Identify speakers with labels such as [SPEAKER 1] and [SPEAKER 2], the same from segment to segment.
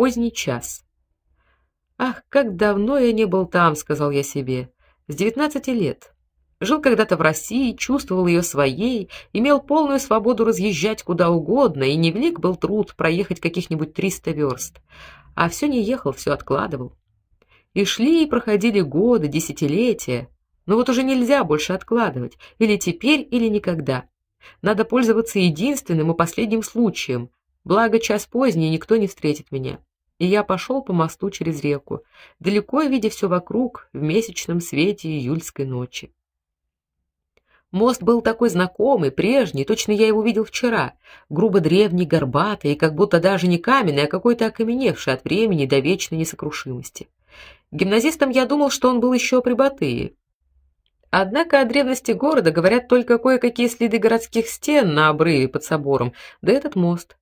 [SPEAKER 1] Поздний час. Ах, как давно я не был там, сказал я себе. С девятнадцати лет. Жил когда-то в России, чувствовал ее своей, имел полную свободу разъезжать куда угодно, и невелик был труд проехать каких-нибудь триста верст. А все не ехал, все откладывал. И шли и проходили годы, десятилетия. Но вот уже нельзя больше откладывать, или теперь, или никогда. Надо пользоваться единственным и последним случаем. Благо час поздний, никто не встретит меня и я пошел по мосту через реку, далеко видя все вокруг в месячном свете июльской ночи. Мост был такой знакомый, прежний, точно я его видел вчера, грубо древний, горбатый, и как будто даже не каменный, а какой-то окаменевший от времени до вечной несокрушимости. Гимназистом я думал, что он был еще при Батые. Однако о древности города говорят только кое-какие следы городских стен на обрыве под собором, да этот мост.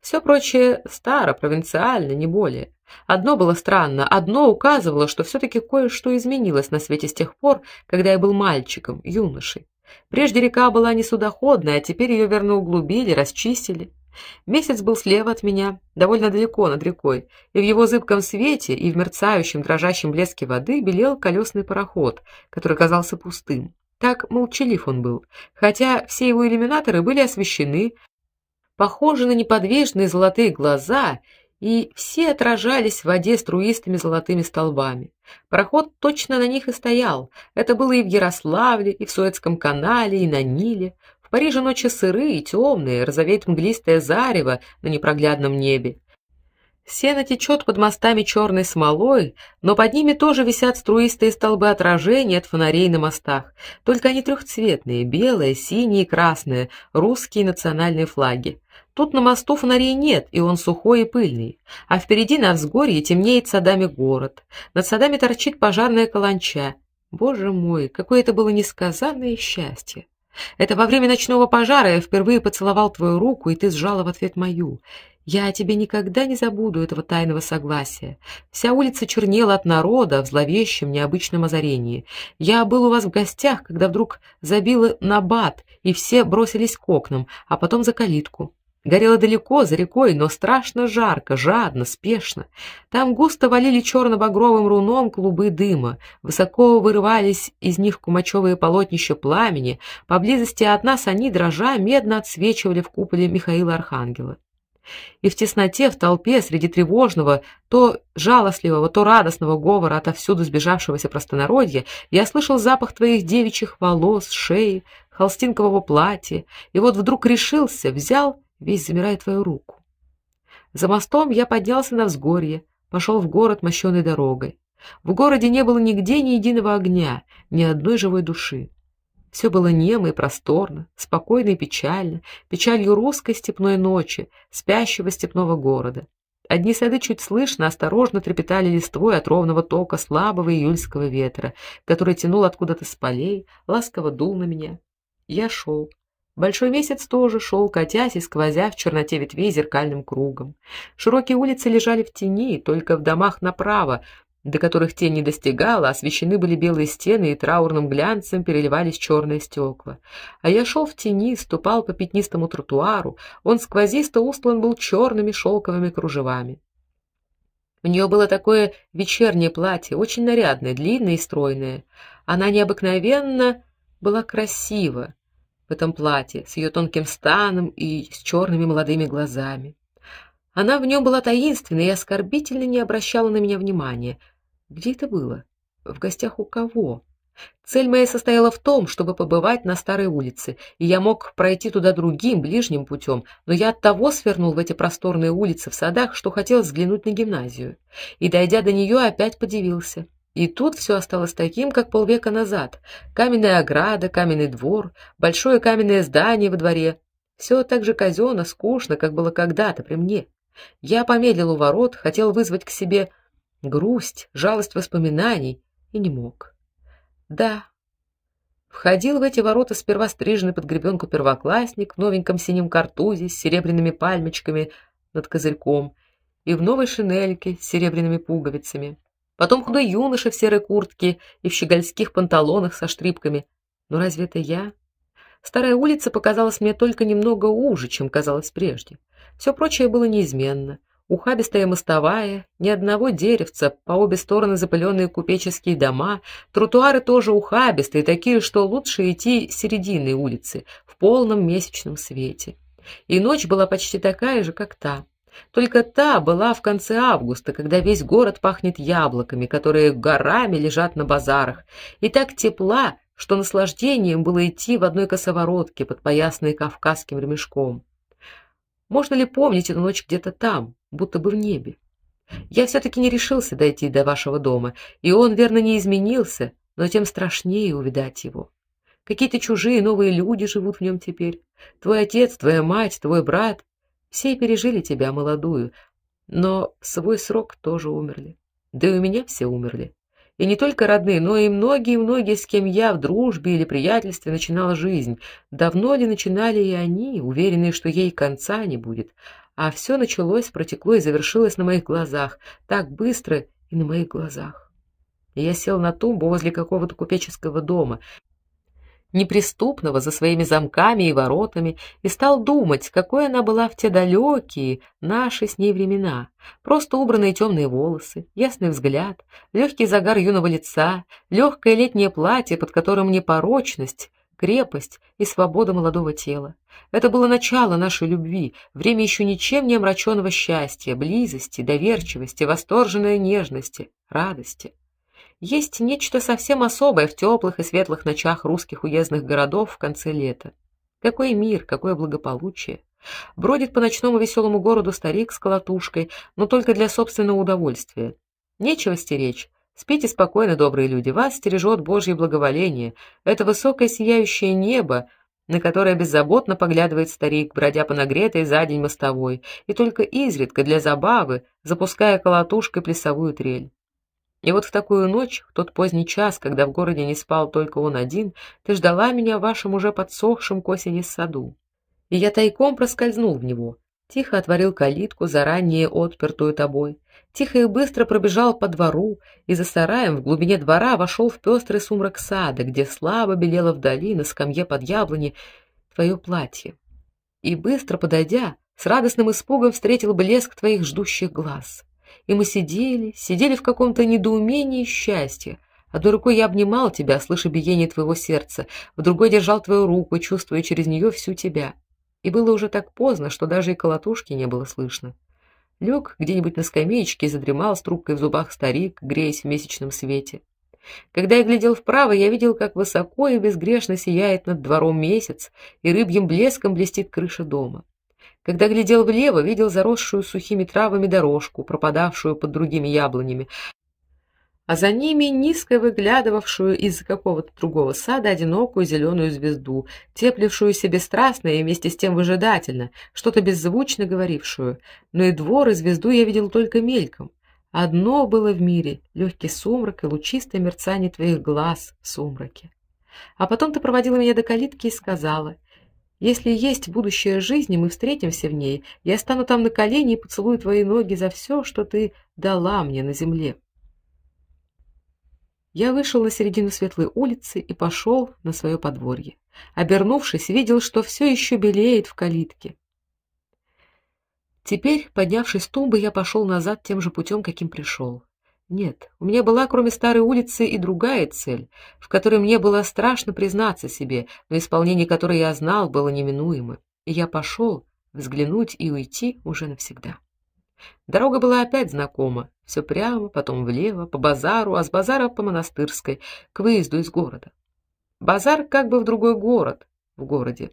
[SPEAKER 1] Все прочее старо, провинциально, не более. Одно было странно, одно указывало, что все таки кое-что изменилось на свете с тех пор, когда я был мальчиком, юношей. Прежде река была не судоходная, а теперь ее верно углубили, расчистили. Месяц был слева от меня, довольно далеко над рекой, и в его зыбком свете и в мерцающем дрожащем блеске воды белел колесный пароход, который казался пустым. Так молчалив он был, хотя все его иллюминаторы были освещены, похожи на неподвижные золотые глаза, и все отражались в воде струистыми золотыми столбами. Пароход точно на них и стоял. Это было и в Ярославле, и в Суэцком канале, и на Ниле. В Париже ночи сырые и темные, розовеет мглистое зарево на непроглядном небе. Сено течет под мостами черной смолой, но под ними тоже висят струистые столбы отражений от фонарей на мостах. Только они трехцветные: белое, синее и красное, русские национальные флаги. Тут на мосту фонарей нет, и он сухой и пыльный. А впереди на взгорье темнеет садами город. Над садами торчит пожарная каланча. Боже мой, какое это было несказанное счастье! Это во время ночного пожара я впервые поцеловал твою руку, и ты сжала в ответ мою. Я тебе никогда не забуду этого тайного согласия. Вся улица чернела от народа в зловещем необычном озарении. Я был у вас в гостях, когда вдруг забило набат, и все бросились к окнам, а потом за калитку. Горело далеко, за рекой, но страшно жарко, жадно, спешно. Там густо валили черно-багровым руном клубы дыма, высоко вырывались из них кумачевые полотнища пламени, поблизости от нас они, дрожа, медно отсвечивали в куполе Михаила Архангела. И в тесноте, в толпе, среди тревожного, то жалостливого, то радостного говора отовсюду сбежавшегося простонародья, я слышал запах твоих девичьих волос, шеи, холстинкового платья, и вот вдруг решился, взял весь замирая твою руку. За мостом я поднялся на взгорье, пошел в город мощенной дорогой. В городе не было нигде ни единого огня, ни одной живой души. Все было немо и просторно, спокойно и печально, печалью русской степной ночи, спящего степного города. Одни сады чуть слышно осторожно трепетали листвой от ровного тока слабого июльского ветра, который тянул откуда-то с полей, ласково дул на меня. Я шел, Большой месяц тоже шел, катясь и сквозя в черноте ветвей зеркальным кругом. Широкие улицы лежали в тени, только в домах направо, до которых тень не достигала, освещены были белые стены и траурным глянцем переливались черные стекла. А я шел в тени, ступал по пятнистому тротуару, он сквозисто устлан был черными шелковыми кружевами. У нее было такое вечернее платье, очень нарядное, длинное и стройное. Она необыкновенно была красива в этом платье, с ее тонким станом и с черными молодыми глазами. Она в нем была таинственна и оскорбительно не обращала на меня внимания. Где это было? В гостях у кого? Цель моя состояла в том, чтобы побывать на старой улице, и я мог пройти туда другим, ближним путем, но я оттого свернул в эти просторные улицы в садах, что хотел взглянуть на гимназию. И дойдя до нее, опять подивился. И тут все осталось таким, как полвека назад. Каменная ограда, каменный двор, большое каменное здание во дворе. Все так же казенно, скучно, как было когда-то при мне. Я помедлил у ворот, хотел вызвать к себе грусть, жалость воспоминаний и не мог. Да. Входил в эти ворота сперва стриженный под гребенку первоклассник в новеньком синем картузе с серебряными пальмочками над козырьком и в новой шинельке с серебряными пуговицами потом худой юноша в серой куртке и в щегольских панталонах со штрипками. Но разве это я? Старая улица показалась мне только немного уже, чем казалось прежде. Все прочее было неизменно. Ухабистая мостовая, ни одного деревца, по обе стороны запыленные купеческие дома, тротуары тоже ухабистые, такие, что лучше идти серединой улицы в полном месячном свете. И ночь была почти такая же, как та. Только та была в конце августа, когда весь город пахнет яблоками, которые горами лежат на базарах, и так тепла, что наслаждением было идти в одной косоворотке, подпоясанной кавказским ремешком. Можно ли помнить эту ночь где-то там, будто бы в небе? Я все таки не решился дойти до вашего дома, и он верно не изменился, но тем страшнее увидать его. Какие-то чужие новые люди живут в нем теперь. Твой отец, твоя мать, твой брат все пережили тебя молодую, но свой срок тоже умерли. Да и у меня все умерли. И не только родные, но и многие-многие, с кем я в дружбе или приятельстве начинала жизнь. Давно ли начинали и они, уверенные, что ей конца не будет. А все началось, протекло и завершилось на моих глазах, так быстро и на моих глазах. Я сел на тумбу возле какого-то купеческого дома, неприступного за своими замками и воротами, и стал думать, какой она была в те далекие наши с ней времена. Просто убранные темные волосы, ясный взгляд, легкий загар юного лица, легкое летнее платье, под которым непорочность, крепость и свобода молодого тела. Это было начало нашей любви, время еще ничем не омраченного счастья, близости, доверчивости, восторженной нежности, радости. Есть нечто совсем особое в теплых и светлых ночах русских уездных городов в конце лета. Какой мир, какое благополучие. Бродит по ночному веселому городу старик с колотушкой, но только для собственного удовольствия. Нечего стеречь. Спите спокойно, добрые люди, вас стережет Божье благоволение. Это высокое сияющее небо, на которое беззаботно поглядывает старик, бродя по нагретой за день мостовой, и только изредка для забавы запуская колотушкой плясовую трель. И вот в такую ночь, в тот поздний час, когда в городе не спал только он один, ты ждала меня в вашем уже подсохшем к осени саду. И я тайком проскользнул в него, тихо отворил калитку, заранее отпертую тобой, тихо и быстро пробежал по двору и за сараем в глубине двора вошел в пестрый сумрак сада, где слабо белело вдали на скамье под яблони твое платье. И быстро подойдя, с радостным испугом встретил блеск твоих ждущих глаз и мы сидели, сидели в каком-то недоумении счастья. Одной рукой я обнимал тебя, слыша биение твоего сердца, в другой держал твою руку, чувствуя через нее всю тебя. И было уже так поздно, что даже и колотушки не было слышно. Лег где-нибудь на скамеечке и задремал с трубкой в зубах старик, греясь в месячном свете. Когда я глядел вправо, я видел, как высоко и безгрешно сияет над двором месяц, и рыбьим блеском блестит крыша дома. Когда глядел влево, видел заросшую сухими травами дорожку, пропадавшую под другими яблонями, а за ними низко выглядывавшую из какого-то другого сада одинокую зеленую звезду, теплившуюся бесстрастно и вместе с тем выжидательно, что-то беззвучно говорившую. Но и двор, и звезду я видел только мельком. Одно было в мире легкий сумрак и лучистое мерцание твоих глаз в сумраке. А потом ты проводила меня до калитки и сказала: если есть будущая жизнь, и мы встретимся в ней, я стану там на колени и поцелую твои ноги за все, что ты дала мне на земле. Я вышел на середину светлой улицы и пошел на свое подворье. Обернувшись, видел, что все еще белеет в калитке. Теперь, поднявшись с тумбы, я пошел назад тем же путем, каким пришел. Нет, у меня была, кроме старой улицы, и другая цель, в которой мне было страшно признаться себе, но исполнение которой я знал было неминуемо. И я пошел взглянуть и уйти уже навсегда. Дорога была опять знакома, все прямо, потом влево, по базару, а с базара по монастырской, к выезду из города. Базар как бы в другой город, в городе.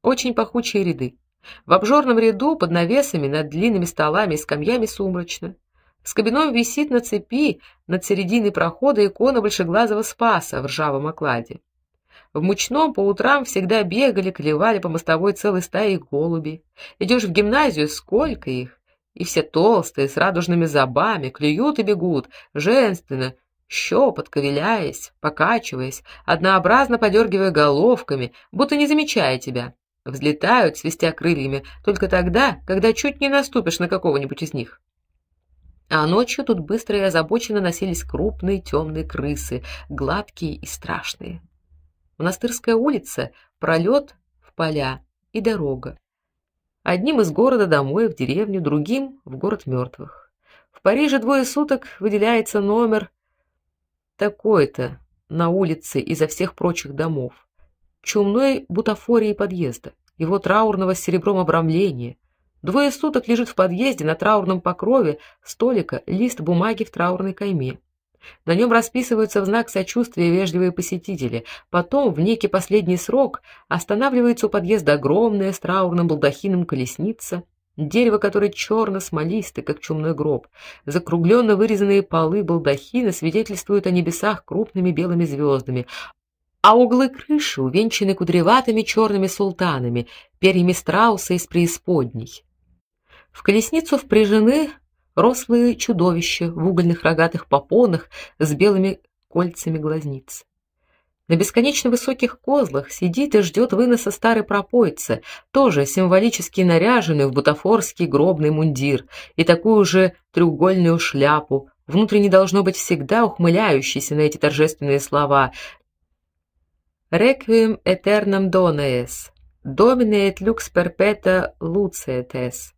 [SPEAKER 1] Очень пахучие ряды. В обжорном ряду под навесами над длинными столами и скамьями сумрачно. С кабином висит на цепи над серединой прохода икона большеглазого Спаса в ржавом окладе. В мучном по утрам всегда бегали, клевали по мостовой целой стаей голуби. Идешь в гимназию, сколько их, и все толстые, с радужными зубами, клюют и бегут, женственно, щепотко виляясь, покачиваясь, однообразно подергивая головками, будто не замечая тебя. Взлетают, свистя крыльями, только тогда, когда чуть не наступишь на кого-нибудь из них. А ночью тут быстро и озабоченно носились крупные темные крысы, гладкие и страшные. Монастырская улица, пролет в поля и дорога. Одним из города домой в деревню, другим в город мертвых. В Париже двое суток выделяется номер такой-то на улице изо всех прочих домов. Чумной бутафории подъезда, его траурного серебром обрамления. Двое суток лежит в подъезде на траурном покрове столика лист бумаги в траурной кайме. На нем расписываются в знак сочувствия вежливые посетители. Потом, в некий последний срок, останавливается у подъезда огромная с траурным балдахином колесница, дерево которое черно-смолистое, как чумной гроб. Закругленно вырезанные полы балдахина свидетельствуют о небесах крупными белыми звездами, а углы крыши увенчаны кудряватыми черными султанами, перьями страуса из преисподней. В колесницу впряжены рослые чудовища в угольных рогатых попонах с белыми кольцами глазниц. На бесконечно высоких козлах сидит и ждет выноса старый пропойца, тоже символически наряженный в бутафорский гробный мундир и такую же треугольную шляпу, внутренне должно быть всегда ухмыляющийся на эти торжественные слова «Requiem aeternam donaes, domine et lux perpetua lucetes».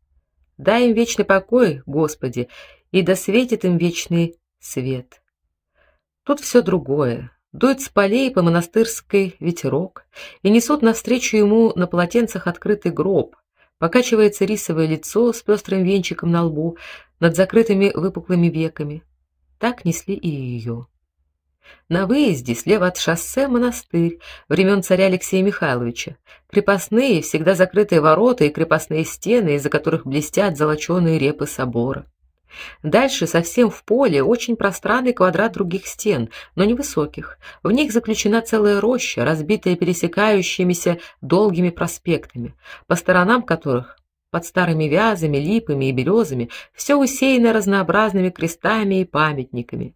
[SPEAKER 1] Дай им вечный покой, Господи, и да светит им вечный свет. Тут все другое. Дует с полей по монастырской ветерок, и несут навстречу ему на полотенцах открытый гроб. Покачивается рисовое лицо с пестрым венчиком на лбу над закрытыми выпуклыми веками. Так несли и ее. На выезде слева от шоссе монастырь времен царя Алексея Михайловича. Крепостные, всегда закрытые ворота и крепостные стены, из-за которых блестят золоченые репы собора. Дальше совсем в поле очень пространный квадрат других стен, но невысоких. В них заключена целая роща, разбитая пересекающимися долгими проспектами, по сторонам которых под старыми вязами, липами и березами все усеяно разнообразными крестами и памятниками.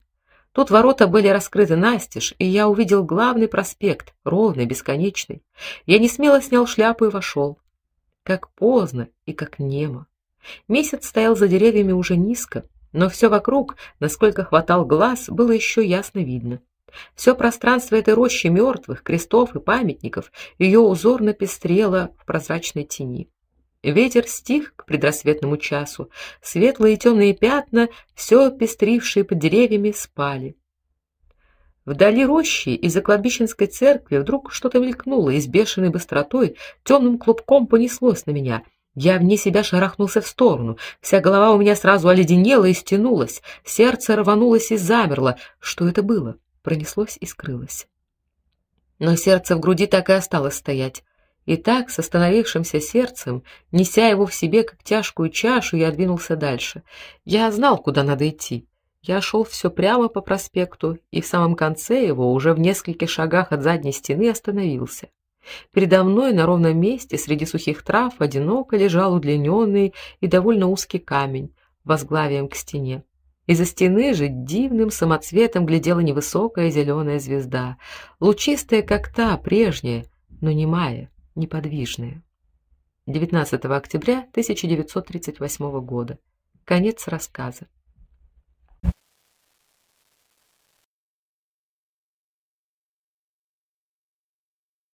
[SPEAKER 1] Тут ворота были раскрыты настежь, и я увидел главный проспект, ровный, бесконечный. Я не смело снял шляпу и вошел. Как поздно и как немо. Месяц стоял за деревьями уже низко, но все вокруг, насколько хватал глаз, было еще ясно видно. Все пространство этой рощи мертвых, крестов и памятников, ее узорно пестрело в прозрачной тени. Ветер стих к предрассветному часу. Светлые и темные пятна, все пестрившие под деревьями, спали. Вдали рощи из-за кладбищенской церкви вдруг что-то мелькнуло и с бешеной быстротой темным клубком понеслось на меня. Я вне себя шарахнулся в сторону. Вся голова у меня сразу оледенела и стянулась. Сердце рванулось и замерло. Что это было? Пронеслось и скрылось. Но сердце в груди так и осталось стоять. И так, с остановившимся сердцем, неся его в себе как тяжкую чашу, я двинулся дальше. Я знал, куда надо идти. Я шел все прямо по проспекту, и в самом конце его, уже в нескольких шагах от задней стены, остановился. Передо мной на ровном месте среди сухих трав одиноко лежал удлиненный и довольно узкий камень, возглавием к стене. Из-за стены же дивным самоцветом глядела невысокая зеленая звезда, лучистая, как та прежняя, но немая неподвижные. 19 октября 1938 года. Конец рассказа.